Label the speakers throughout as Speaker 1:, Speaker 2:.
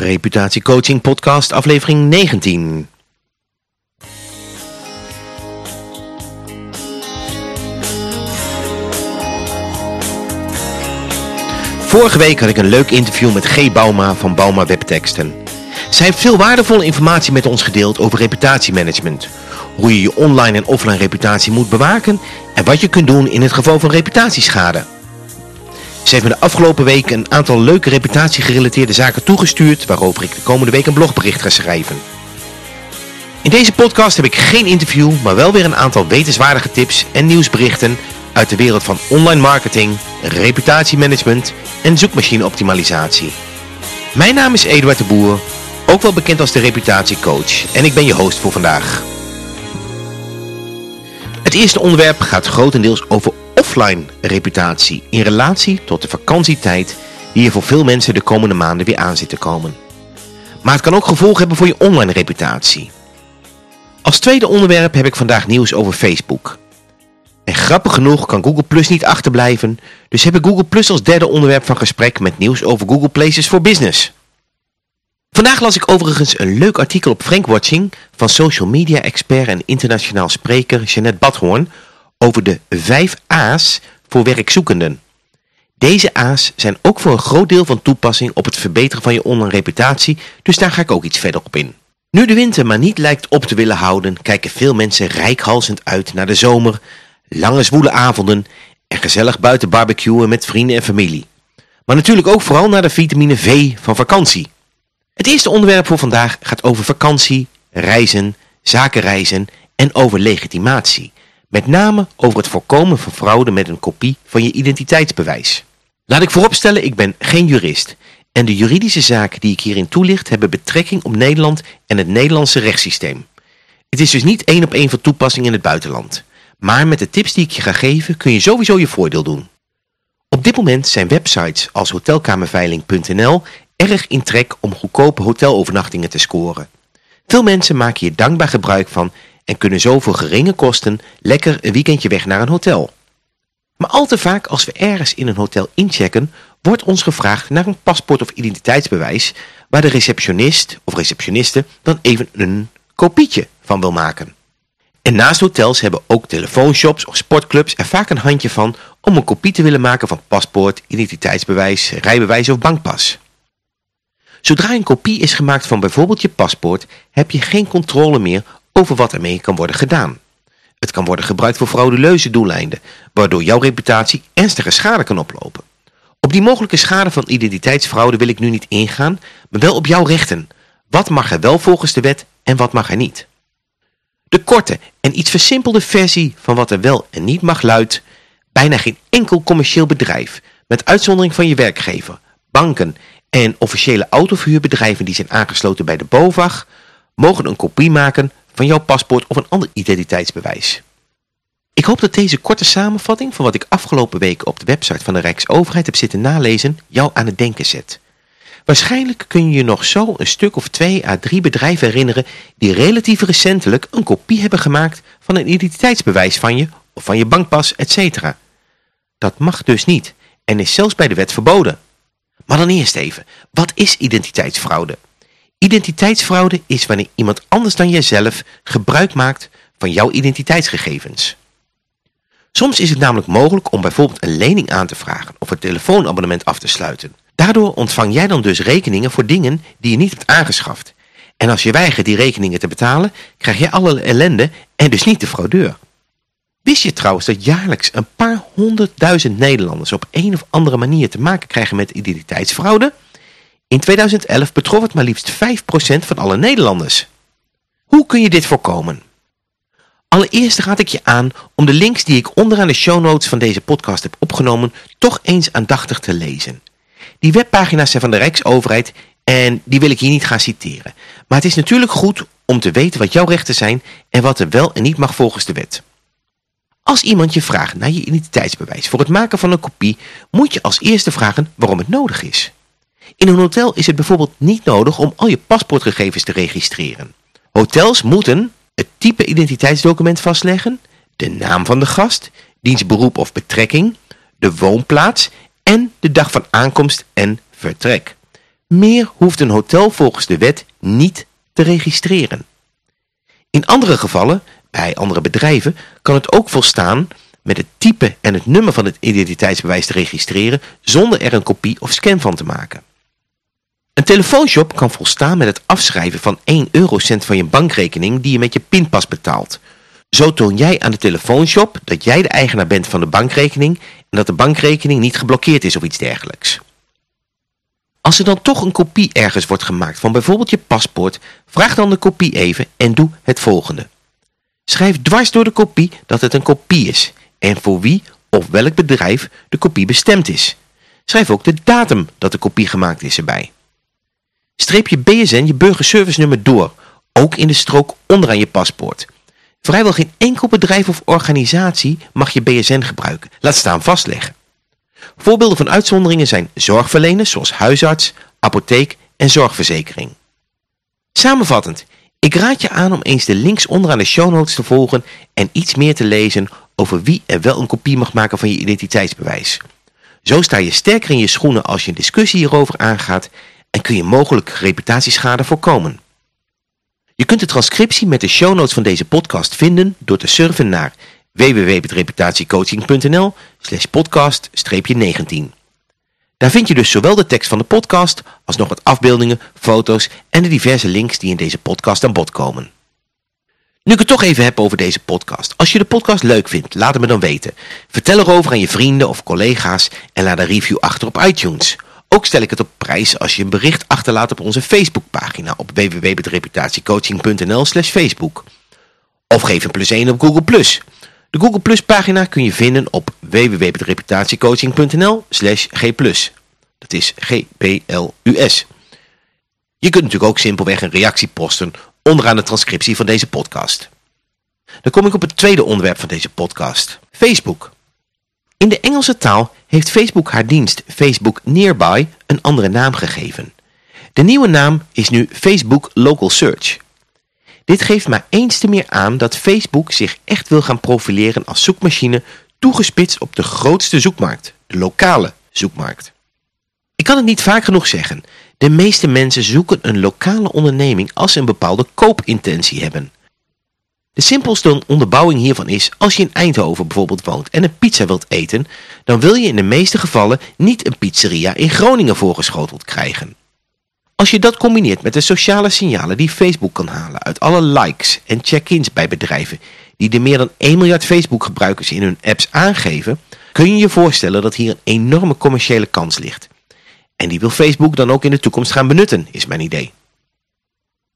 Speaker 1: Reputatiecoaching podcast aflevering 19. Vorige week had ik een leuk interview met G. Bauma van Bauma Webteksten. Zij heeft veel waardevolle informatie met ons gedeeld over reputatiemanagement. Hoe je je online en offline reputatie moet bewaken en wat je kunt doen in het geval van reputatieschade. Ze heeft me de afgelopen week een aantal leuke reputatiegerelateerde zaken toegestuurd waarover ik de komende week een blogbericht ga schrijven. In deze podcast heb ik geen interview, maar wel weer een aantal wetenswaardige tips en nieuwsberichten uit de wereld van online marketing, reputatiemanagement en zoekmachineoptimalisatie. Mijn naam is Eduard de Boer, ook wel bekend als de reputatiecoach en ik ben je host voor vandaag. Het eerste onderwerp gaat grotendeels over offline reputatie in relatie tot de vakantietijd die er voor veel mensen de komende maanden weer aan zit te komen. Maar het kan ook gevolgen hebben voor je online reputatie. Als tweede onderwerp heb ik vandaag nieuws over Facebook. En grappig genoeg kan Google Plus niet achterblijven, dus heb ik Google Plus als derde onderwerp van gesprek met nieuws over Google Places for Business. Vandaag las ik overigens een leuk artikel op Frankwatching van social media expert en internationaal spreker Jeanette Badhoorn over de 5 A's voor werkzoekenden. Deze A's zijn ook voor een groot deel van toepassing op het verbeteren van je online reputatie, dus daar ga ik ook iets verder op in. Nu de winter maar niet lijkt op te willen houden, kijken veel mensen rijkhalsend uit naar de zomer, lange zwoele avonden en gezellig buiten barbecuen met vrienden en familie. Maar natuurlijk ook vooral naar de vitamine V van vakantie. Het eerste onderwerp voor vandaag gaat over vakantie, reizen, zakenreizen en over legitimatie. Met name over het voorkomen van fraude met een kopie van je identiteitsbewijs. Laat ik vooropstellen, ik ben geen jurist. En de juridische zaken die ik hierin toelicht hebben betrekking op Nederland en het Nederlandse rechtssysteem. Het is dus niet één op één van toepassing in het buitenland. Maar met de tips die ik je ga geven kun je sowieso je voordeel doen. Op dit moment zijn websites als hotelkamerveiling.nl erg in trek om goedkope hotelovernachtingen te scoren. Veel mensen maken hier dankbaar gebruik van en kunnen zo voor geringe kosten lekker een weekendje weg naar een hotel. Maar al te vaak als we ergens in een hotel inchecken, wordt ons gevraagd naar een paspoort of identiteitsbewijs waar de receptionist of receptioniste dan even een kopietje van wil maken. En naast hotels hebben ook telefoonshops of sportclubs er vaak een handje van om een kopie te willen maken van paspoort, identiteitsbewijs, rijbewijs of bankpas. Zodra een kopie is gemaakt van bijvoorbeeld je paspoort, heb je geen controle meer over wat ermee kan worden gedaan. Het kan worden gebruikt voor frauduleuze doeleinden, waardoor jouw reputatie ernstige schade kan oplopen. Op die mogelijke schade van identiteitsfraude wil ik nu niet ingaan, maar wel op jouw rechten. Wat mag er wel volgens de wet en wat mag er niet? De korte en iets versimpelde versie van wat er wel en niet mag luidt, bijna geen enkel commercieel bedrijf, met uitzondering van je werkgever, banken en officiële autoverhuurbedrijven die zijn aangesloten bij de BOVAG, mogen een kopie maken van jouw paspoort of een ander identiteitsbewijs. Ik hoop dat deze korte samenvatting van wat ik afgelopen weken op de website van de Rijksoverheid heb zitten nalezen jou aan het denken zet. Waarschijnlijk kun je je nog zo een stuk of twee à drie bedrijven herinneren die relatief recentelijk een kopie hebben gemaakt van een identiteitsbewijs van je of van je bankpas, etc. Dat mag dus niet en is zelfs bij de wet verboden. Maar dan eerst even, wat is identiteitsfraude? Identiteitsfraude is wanneer iemand anders dan jijzelf gebruik maakt van jouw identiteitsgegevens. Soms is het namelijk mogelijk om bijvoorbeeld een lening aan te vragen of een telefoonabonnement af te sluiten. Daardoor ontvang jij dan dus rekeningen voor dingen die je niet hebt aangeschaft. En als je weigert die rekeningen te betalen, krijg je alle ellende en dus niet de fraudeur. Wist je trouwens dat jaarlijks een paar honderdduizend Nederlanders op een of andere manier te maken krijgen met identiteitsfraude? In 2011 betrof het maar liefst 5% van alle Nederlanders. Hoe kun je dit voorkomen? Allereerst raad ik je aan om de links die ik onderaan de show notes van deze podcast heb opgenomen toch eens aandachtig te lezen. Die webpagina's zijn van de Rijksoverheid en die wil ik hier niet gaan citeren. Maar het is natuurlijk goed om te weten wat jouw rechten zijn en wat er wel en niet mag volgens de wet. Als iemand je vraagt naar je identiteitsbewijs voor het maken van een kopie, moet je als eerste vragen waarom het nodig is. In een hotel is het bijvoorbeeld niet nodig om al je paspoortgegevens te registreren. Hotels moeten het type identiteitsdocument vastleggen, de naam van de gast, diens beroep of betrekking, de woonplaats en de dag van aankomst en vertrek. Meer hoeft een hotel volgens de wet niet te registreren. In andere gevallen, bij andere bedrijven, kan het ook volstaan met het type en het nummer van het identiteitsbewijs te registreren zonder er een kopie of scan van te maken. Een telefoonshop kan volstaan met het afschrijven van 1 eurocent van je bankrekening die je met je pinpas betaalt. Zo toon jij aan de telefoonshop dat jij de eigenaar bent van de bankrekening en dat de bankrekening niet geblokkeerd is of iets dergelijks. Als er dan toch een kopie ergens wordt gemaakt van bijvoorbeeld je paspoort, vraag dan de kopie even en doe het volgende. Schrijf dwars door de kopie dat het een kopie is en voor wie of welk bedrijf de kopie bestemd is. Schrijf ook de datum dat de kopie gemaakt is erbij. Streep je BSN je burgerservice nummer door, ook in de strook onderaan je paspoort. Vrijwel geen enkel bedrijf of organisatie mag je BSN gebruiken, laat staan vastleggen. Voorbeelden van uitzonderingen zijn zorgverleners zoals huisarts, apotheek en zorgverzekering. Samenvattend, ik raad je aan om eens de links onderaan de show notes te volgen en iets meer te lezen over wie er wel een kopie mag maken van je identiteitsbewijs. Zo sta je sterker in je schoenen als je een discussie hierover aangaat en kun je mogelijk reputatieschade voorkomen. Je kunt de transcriptie met de show notes van deze podcast vinden door te surfen naar www.reputatiecoaching.nl slash podcast-19. Daar vind je dus zowel de tekst van de podcast als nog wat afbeeldingen, foto's en de diverse links die in deze podcast aan bod komen. Nu ik het toch even heb over deze podcast. Als je de podcast leuk vindt, laat het me dan weten. Vertel erover aan je vrienden of collega's en laat een review achter op iTunes. Ook stel ik het op prijs als je een bericht achterlaat op onze Facebookpagina op www.reputatiecoaching.nl slash Facebook. Of geef een plus 1 op Google+. De Google Plus pagina kun je vinden op www.reputatiecoaching.nl slash g+. Dat is G-P-L-U-S. Je kunt natuurlijk ook simpelweg een reactie posten onderaan de transcriptie van deze podcast. Dan kom ik op het tweede onderwerp van deze podcast. Facebook. In de Engelse taal heeft Facebook haar dienst Facebook Nearby een andere naam gegeven. De nieuwe naam is nu Facebook Local Search. Dit geeft maar eens te meer aan dat Facebook zich echt wil gaan profileren als zoekmachine toegespitst op de grootste zoekmarkt, de lokale zoekmarkt. Ik kan het niet vaak genoeg zeggen, de meeste mensen zoeken een lokale onderneming als ze een bepaalde koopintentie hebben. De simpelste onderbouwing hiervan is, als je in Eindhoven bijvoorbeeld woont en een pizza wilt eten, dan wil je in de meeste gevallen niet een pizzeria in Groningen voorgeschoteld krijgen. Als je dat combineert met de sociale signalen die Facebook kan halen uit alle likes en check-ins bij bedrijven die de meer dan 1 miljard Facebook gebruikers in hun apps aangeven, kun je je voorstellen dat hier een enorme commerciële kans ligt. En die wil Facebook dan ook in de toekomst gaan benutten, is mijn idee.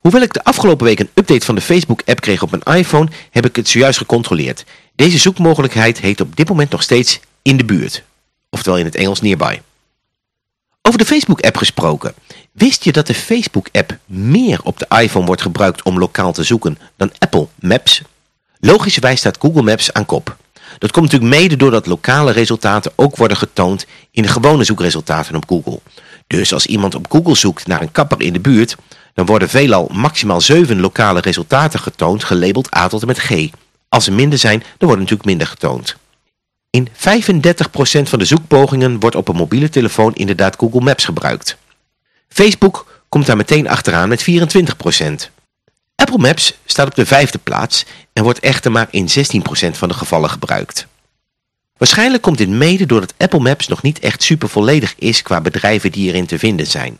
Speaker 1: Hoewel ik de afgelopen week een update van de Facebook-app kreeg op mijn iPhone, heb ik het zojuist gecontroleerd. Deze zoekmogelijkheid heet op dit moment nog steeds in de buurt. Oftewel in het Engels nearby. Over de Facebook-app gesproken. Wist je dat de Facebook-app meer op de iPhone wordt gebruikt om lokaal te zoeken dan Apple Maps? Logischerwijs staat Google Maps aan kop. Dat komt natuurlijk mede doordat lokale resultaten ook worden getoond in de gewone zoekresultaten op Google. Dus als iemand op Google zoekt naar een kapper in de buurt, dan worden veelal maximaal 7 lokale resultaten getoond, gelabeld A tot en met G. Als er minder zijn, dan worden natuurlijk minder getoond. In 35% van de zoekpogingen wordt op een mobiele telefoon inderdaad Google Maps gebruikt. Facebook komt daar meteen achteraan met 24%. Apple Maps staat op de vijfde plaats en wordt echter maar in 16% van de gevallen gebruikt. Waarschijnlijk komt dit mede doordat Apple Maps nog niet echt super volledig is qua bedrijven die erin te vinden zijn.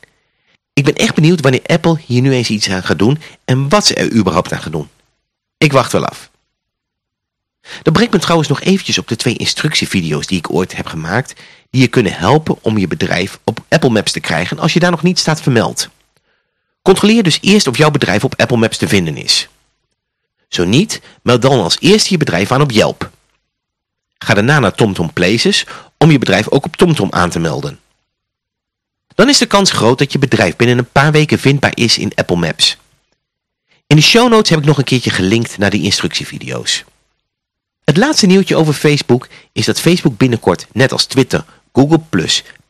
Speaker 1: Ik ben echt benieuwd wanneer Apple hier nu eens iets aan gaat doen en wat ze er überhaupt aan gaan doen. Ik wacht wel af. Dat brengt me trouwens nog eventjes op de twee instructievideo's die ik ooit heb gemaakt, die je kunnen helpen om je bedrijf op Apple Maps te krijgen als je daar nog niet staat vermeld. Controleer dus eerst of jouw bedrijf op Apple Maps te vinden is. Zo niet, meld dan als eerste je bedrijf aan op Yelp. Ga daarna naar TomTom Places om je bedrijf ook op TomTom aan te melden. Dan is de kans groot dat je bedrijf binnen een paar weken vindbaar is in Apple Maps. In de show notes heb ik nog een keertje gelinkt naar die instructievideo's. Het laatste nieuwtje over Facebook is dat Facebook binnenkort, net als Twitter, Google+,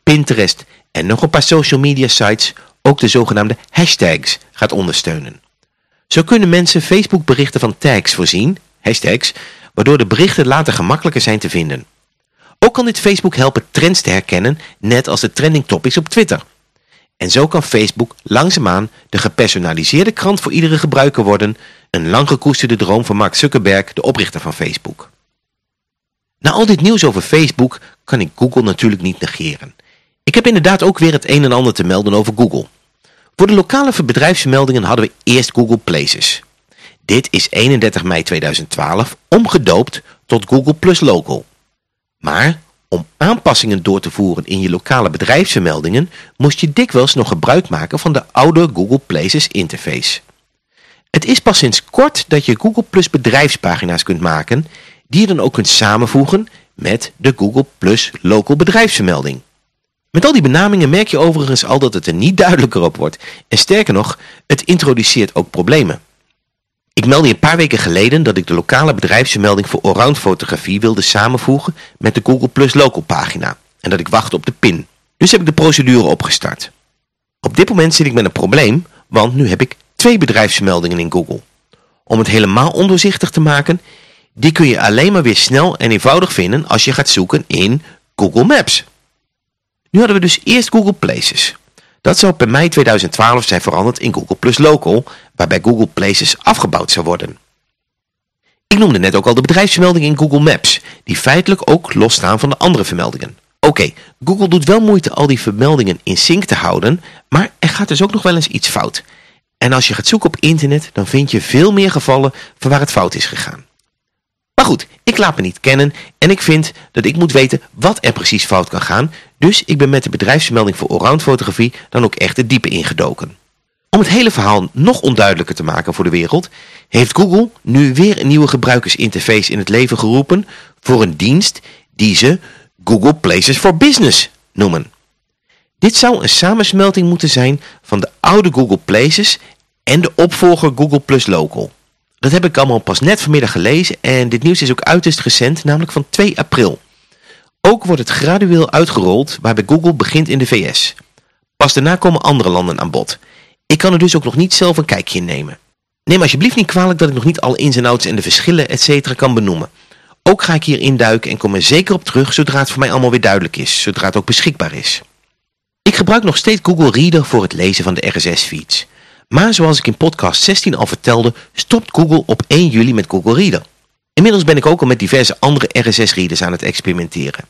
Speaker 1: Pinterest en nog een paar social media sites ook de zogenaamde hashtags gaat ondersteunen. Zo kunnen mensen Facebook berichten van tags voorzien, hashtags, waardoor de berichten later gemakkelijker zijn te vinden. Ook kan dit Facebook helpen trends te herkennen, net als de trending topics op Twitter. En zo kan Facebook langzaamaan de gepersonaliseerde krant voor iedere gebruiker worden, een lang gekoesterde droom van Mark Zuckerberg, de oprichter van Facebook. Na al dit nieuws over Facebook kan ik Google natuurlijk niet negeren. Ik heb inderdaad ook weer het een en ander te melden over Google. Voor de lokale bedrijfsmeldingen hadden we eerst Google Places. Dit is 31 mei 2012 omgedoopt tot Google Plus Local. Maar om aanpassingen door te voeren in je lokale bedrijfsvermeldingen moest je dikwijls nog gebruik maken van de oude Google Places interface. Het is pas sinds kort dat je Google Plus bedrijfspagina's kunt maken die je dan ook kunt samenvoegen met de Google Plus Local bedrijfsvermelding. Met al die benamingen merk je overigens al dat het er niet duidelijker op wordt. En sterker nog, het introduceert ook problemen. Ik meldde een paar weken geleden dat ik de lokale bedrijfsvermelding voor allround fotografie wilde samenvoegen met de Google Plus Local pagina. En dat ik wachtte op de pin. Dus heb ik de procedure opgestart. Op dit moment zit ik met een probleem, want nu heb ik twee bedrijfsvermeldingen in Google. Om het helemaal ondoorzichtig te maken, die kun je alleen maar weer snel en eenvoudig vinden als je gaat zoeken in Google Maps. Nu hadden we dus eerst Google Places. Dat zou per mei 2012 zijn veranderd in Google Plus Local, waarbij Google Places afgebouwd zou worden. Ik noemde net ook al de bedrijfsvermeldingen in Google Maps, die feitelijk ook losstaan van de andere vermeldingen. Oké, Google doet wel moeite al die vermeldingen in sync te houden, maar er gaat dus ook nog wel eens iets fout. En als je gaat zoeken op internet, dan vind je veel meer gevallen van waar het fout is gegaan. Maar goed, ik laat me niet kennen en ik vind dat ik moet weten wat er precies fout kan gaan. Dus ik ben met de bedrijfsvermelding voor allround fotografie dan ook echt de diepe ingedoken. Om het hele verhaal nog onduidelijker te maken voor de wereld, heeft Google nu weer een nieuwe gebruikersinterface in het leven geroepen voor een dienst die ze Google Places for Business noemen. Dit zou een samensmelting moeten zijn van de oude Google Places en de opvolger Google Plus Local. Dat heb ik allemaal pas net vanmiddag gelezen en dit nieuws is ook uiterst recent, namelijk van 2 april. Ook wordt het gradueel uitgerold waarbij Google begint in de VS. Pas daarna komen andere landen aan bod. Ik kan er dus ook nog niet zelf een kijkje in nemen. Neem alsjeblieft niet kwalijk dat ik nog niet alle ins en outs en de verschillen etc. kan benoemen. Ook ga ik hier induiken en kom er zeker op terug zodra het voor mij allemaal weer duidelijk is, zodra het ook beschikbaar is. Ik gebruik nog steeds Google Reader voor het lezen van de RSS-feeds. Maar zoals ik in podcast 16 al vertelde, stopt Google op 1 juli met Google Reader. Inmiddels ben ik ook al met diverse andere RSS-readers aan het experimenteren.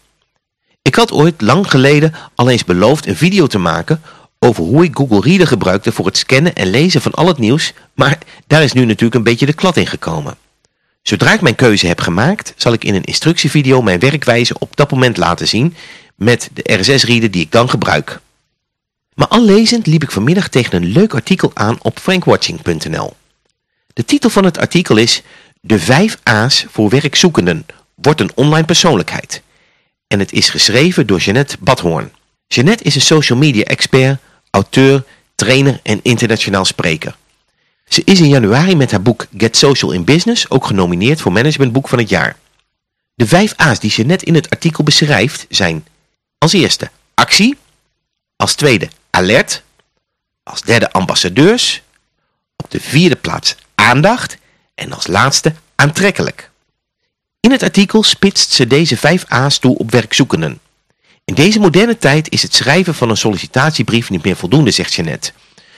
Speaker 1: Ik had ooit lang geleden al eens beloofd een video te maken over hoe ik Google Reader gebruikte voor het scannen en lezen van al het nieuws, maar daar is nu natuurlijk een beetje de klad in gekomen. Zodra ik mijn keuze heb gemaakt, zal ik in een instructievideo mijn werkwijze op dat moment laten zien met de RSS-reader die ik dan gebruik. Maar al lezend liep ik vanmiddag tegen een leuk artikel aan op frankwatching.nl. De titel van het artikel is De 5 A's voor werkzoekenden wordt een online persoonlijkheid. En het is geschreven door Jeannette Badhoorn. Jeannette is een social media expert, auteur, trainer en internationaal spreker. Ze is in januari met haar boek Get Social in Business ook genomineerd voor managementboek van het jaar. De 5 A's die Jeannette in het artikel beschrijft zijn als eerste actie, als tweede alert, als derde ambassadeurs, op de vierde plaats aandacht en als laatste aantrekkelijk. In het artikel spitst ze deze vijf A's toe op werkzoekenden. In deze moderne tijd is het schrijven van een sollicitatiebrief niet meer voldoende, zegt Jeannette.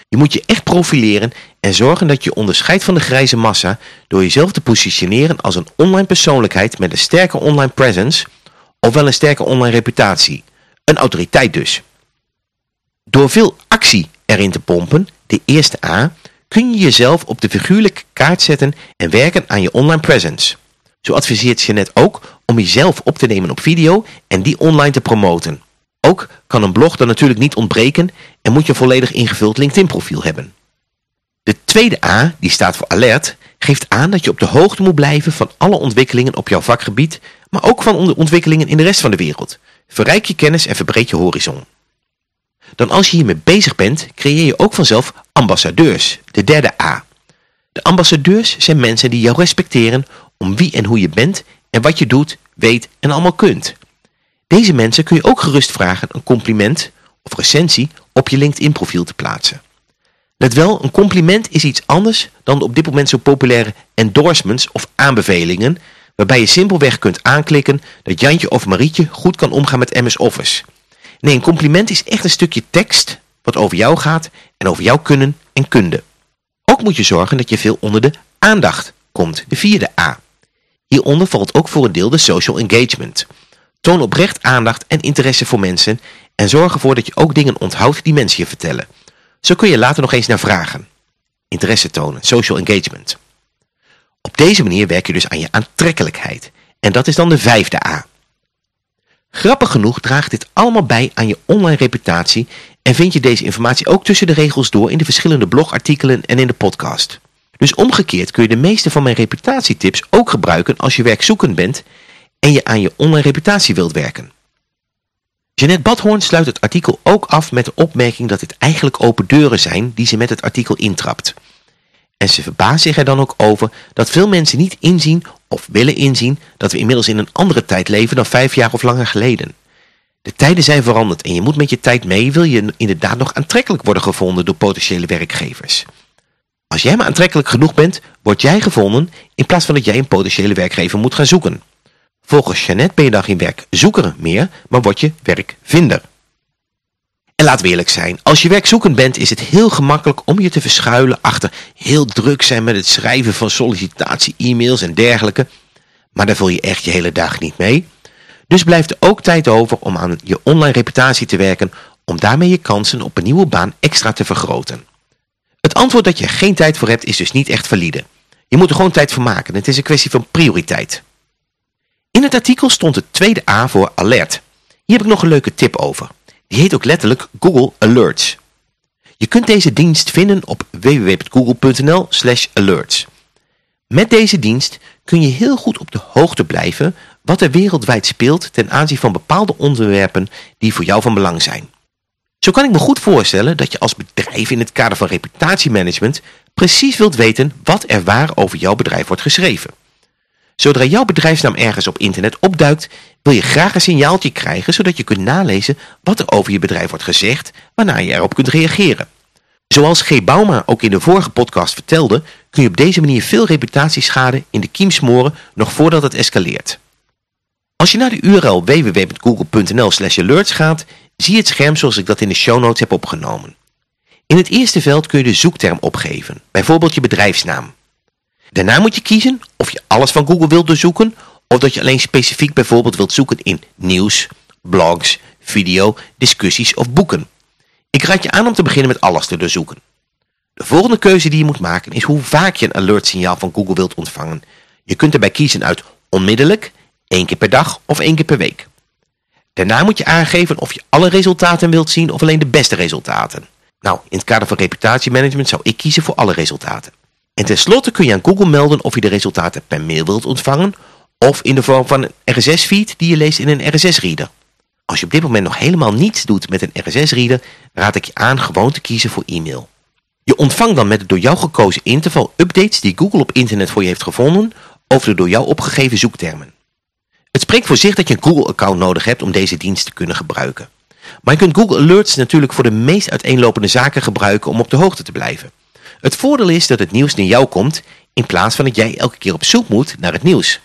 Speaker 1: Je moet je echt profileren en zorgen dat je onderscheidt van de grijze massa door jezelf te positioneren als een online persoonlijkheid met een sterke online presence, ofwel een sterke online reputatie. Een autoriteit dus. Door veel actie erin te pompen, de eerste A, kun je jezelf op de figuurlijke kaart zetten en werken aan je online presence. Zo adviseert Jeannette ook om jezelf op te nemen op video en die online te promoten. Ook kan een blog dan natuurlijk niet ontbreken en moet je een volledig ingevuld LinkedIn profiel hebben. De tweede A, die staat voor alert, geeft aan dat je op de hoogte moet blijven van alle ontwikkelingen op jouw vakgebied, maar ook van ontwikkelingen in de rest van de wereld. Verrijk je kennis en verbreed je horizon dan als je hiermee bezig bent, creëer je ook vanzelf ambassadeurs, de derde A. De ambassadeurs zijn mensen die jou respecteren om wie en hoe je bent en wat je doet, weet en allemaal kunt. Deze mensen kun je ook gerust vragen een compliment of recensie op je LinkedIn profiel te plaatsen. Let wel, een compliment is iets anders dan de op dit moment zo populaire endorsements of aanbevelingen, waarbij je simpelweg kunt aanklikken dat Jantje of Marietje goed kan omgaan met MS Office. Nee, een compliment is echt een stukje tekst wat over jou gaat en over jouw kunnen en kunde. Ook moet je zorgen dat je veel onder de aandacht komt, de vierde A. Hieronder valt ook voor een deel de social engagement. Toon oprecht aandacht en interesse voor mensen en zorg ervoor dat je ook dingen onthoudt die mensen je vertellen. Zo kun je later nog eens naar vragen. Interesse tonen, social engagement. Op deze manier werk je dus aan je aantrekkelijkheid. En dat is dan de vijfde A. Grappig genoeg draagt dit allemaal bij aan je online reputatie en vind je deze informatie ook tussen de regels door in de verschillende blogartikelen en in de podcast. Dus omgekeerd kun je de meeste van mijn reputatietips ook gebruiken als je werkzoekend bent en je aan je online reputatie wilt werken. Jeanette Badhoorn sluit het artikel ook af met de opmerking dat dit eigenlijk open deuren zijn die ze met het artikel intrapt. En ze verbaast zich er dan ook over dat veel mensen niet inzien of willen inzien dat we inmiddels in een andere tijd leven dan vijf jaar of langer geleden. De tijden zijn veranderd en je moet met je tijd mee wil je inderdaad nog aantrekkelijk worden gevonden door potentiële werkgevers. Als jij maar aantrekkelijk genoeg bent, word jij gevonden in plaats van dat jij een potentiële werkgever moet gaan zoeken. Volgens Jeannette ben je dan geen werkzoeker meer, maar word je werkvinder. En laten we eerlijk zijn, als je werkzoekend bent is het heel gemakkelijk om je te verschuilen achter heel druk zijn met het schrijven van sollicitatie-e-mails en dergelijke. Maar daar vul je echt je hele dag niet mee. Dus blijft er ook tijd over om aan je online reputatie te werken om daarmee je kansen op een nieuwe baan extra te vergroten. Het antwoord dat je geen tijd voor hebt is dus niet echt valide. Je moet er gewoon tijd voor maken. Het is een kwestie van prioriteit. In het artikel stond het tweede A voor alert. Hier heb ik nog een leuke tip over. Die heet ook letterlijk Google Alerts. Je kunt deze dienst vinden op www.google.nl slash alerts. Met deze dienst kun je heel goed op de hoogte blijven wat er wereldwijd speelt ten aanzien van bepaalde onderwerpen die voor jou van belang zijn. Zo kan ik me goed voorstellen dat je als bedrijf in het kader van reputatiemanagement precies wilt weten wat er waar over jouw bedrijf wordt geschreven. Zodra jouw bedrijfsnaam ergens op internet opduikt, wil je graag een signaaltje krijgen zodat je kunt nalezen wat er over je bedrijf wordt gezegd, waarna je erop kunt reageren. Zoals G. Bauma ook in de vorige podcast vertelde, kun je op deze manier veel reputatieschade in de kiem smoren nog voordat het escaleert. Als je naar de URL www.google.nl slash alerts gaat, zie je het scherm zoals ik dat in de show notes heb opgenomen. In het eerste veld kun je de zoekterm opgeven, bijvoorbeeld je bedrijfsnaam. Daarna moet je kiezen of je alles van Google wilt doorzoeken of dat je alleen specifiek bijvoorbeeld wilt zoeken in nieuws, blogs, video, discussies of boeken. Ik raad je aan om te beginnen met alles te doorzoeken. De volgende keuze die je moet maken is hoe vaak je een alert signaal van Google wilt ontvangen. Je kunt erbij kiezen uit onmiddellijk, één keer per dag of één keer per week. Daarna moet je aangeven of je alle resultaten wilt zien of alleen de beste resultaten. Nou, in het kader van reputatiemanagement zou ik kiezen voor alle resultaten. En tenslotte kun je aan Google melden of je de resultaten per mail wilt ontvangen of in de vorm van een RSS-feed die je leest in een RSS-reader. Als je op dit moment nog helemaal niets doet met een RSS-reader, raad ik je aan gewoon te kiezen voor e-mail. Je ontvangt dan met de door jou gekozen interval updates die Google op internet voor je heeft gevonden over de door jou opgegeven zoektermen. Het spreekt voor zich dat je een Google-account nodig hebt om deze dienst te kunnen gebruiken. Maar je kunt Google Alerts natuurlijk voor de meest uiteenlopende zaken gebruiken om op de hoogte te blijven. Het voordeel is dat het nieuws naar jou komt in plaats van dat jij elke keer op zoek moet naar het nieuws.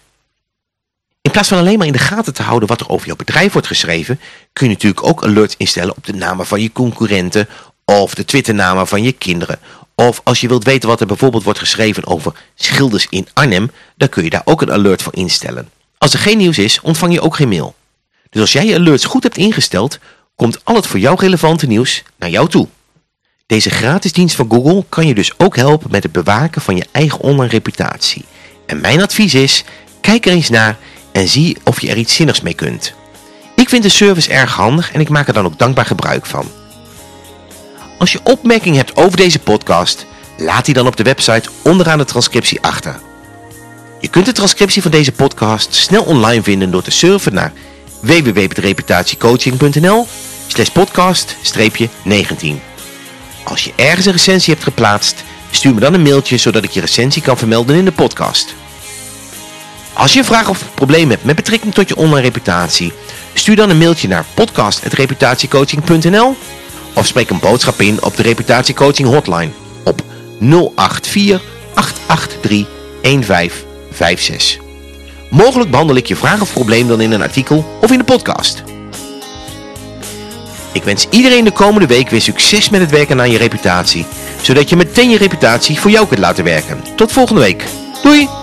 Speaker 1: In plaats van alleen maar in de gaten te houden wat er over jouw bedrijf wordt geschreven, kun je natuurlijk ook alerts instellen op de namen van je concurrenten of de Twitternamen van je kinderen. Of als je wilt weten wat er bijvoorbeeld wordt geschreven over schilders in Arnhem, dan kun je daar ook een alert voor instellen. Als er geen nieuws is, ontvang je ook geen mail. Dus als jij je alerts goed hebt ingesteld, komt al het voor jou relevante nieuws naar jou toe. Deze gratis dienst van Google kan je dus ook helpen met het bewaken van je eigen online reputatie. En mijn advies is, kijk er eens naar en zie of je er iets zinnigs mee kunt. Ik vind de service erg handig en ik maak er dan ook dankbaar gebruik van. Als je opmerkingen hebt over deze podcast, laat die dan op de website onderaan de transcriptie achter. Je kunt de transcriptie van deze podcast snel online vinden door te surfen naar www.reputatiecoaching.nl slash podcast-19. Als je ergens een recensie hebt geplaatst, stuur me dan een mailtje zodat ik je recensie kan vermelden in de podcast. Als je een vraag of probleem hebt met betrekking tot je online reputatie, stuur dan een mailtje naar podcast.reputatiecoaching.nl of spreek een boodschap in op de reputatiecoaching hotline op 084 883 1556. Mogelijk behandel ik je vraag of probleem dan in een artikel of in de podcast. Ik wens iedereen de komende week weer succes met het werken aan je reputatie, zodat je meteen je reputatie voor jou kunt laten werken. Tot volgende week. Doei!